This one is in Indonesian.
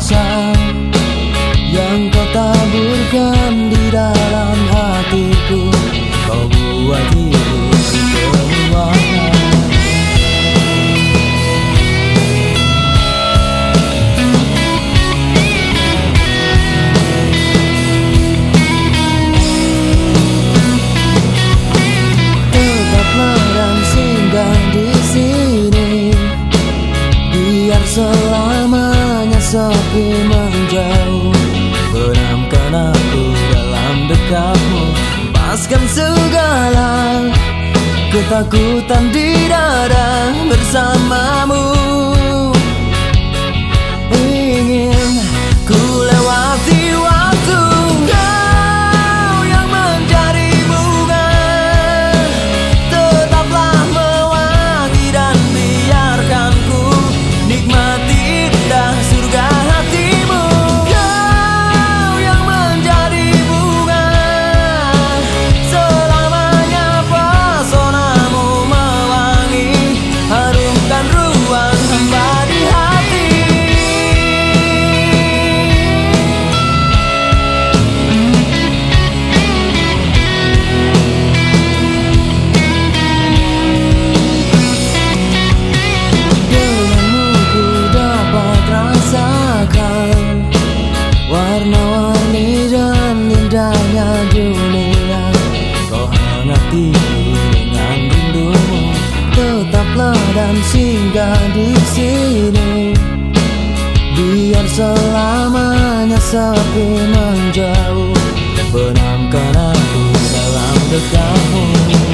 rasa yang kau taburkan di dalam hatiku. Kau buat aku menjauh Benamkan aku dalam dekatmu. Lepaskan segala ketakutan di dada bersamamu. Dan singgah di sini. Biar selamanya sepi menjauh. Benamkan aku dalam dekatmu